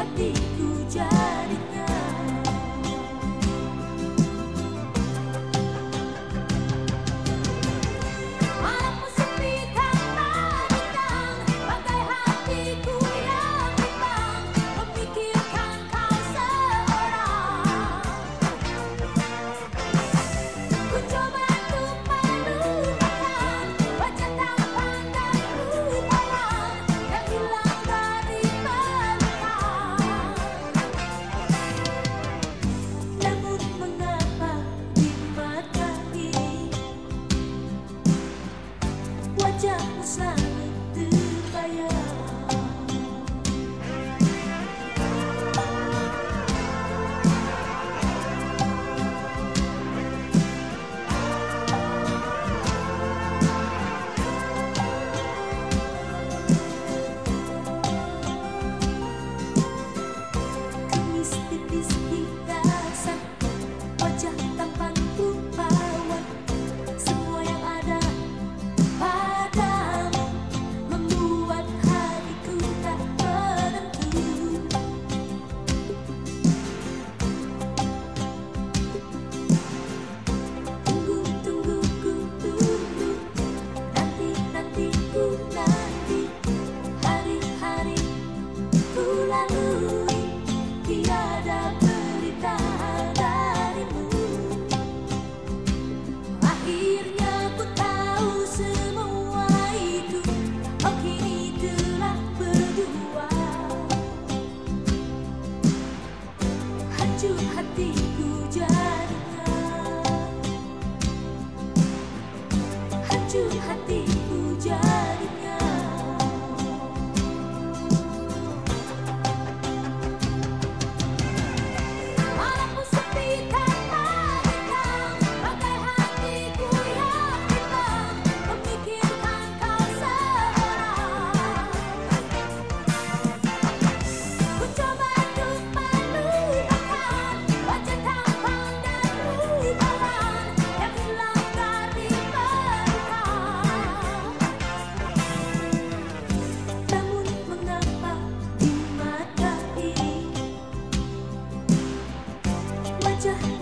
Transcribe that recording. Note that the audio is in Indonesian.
hatiku jadinya Hancur hatiku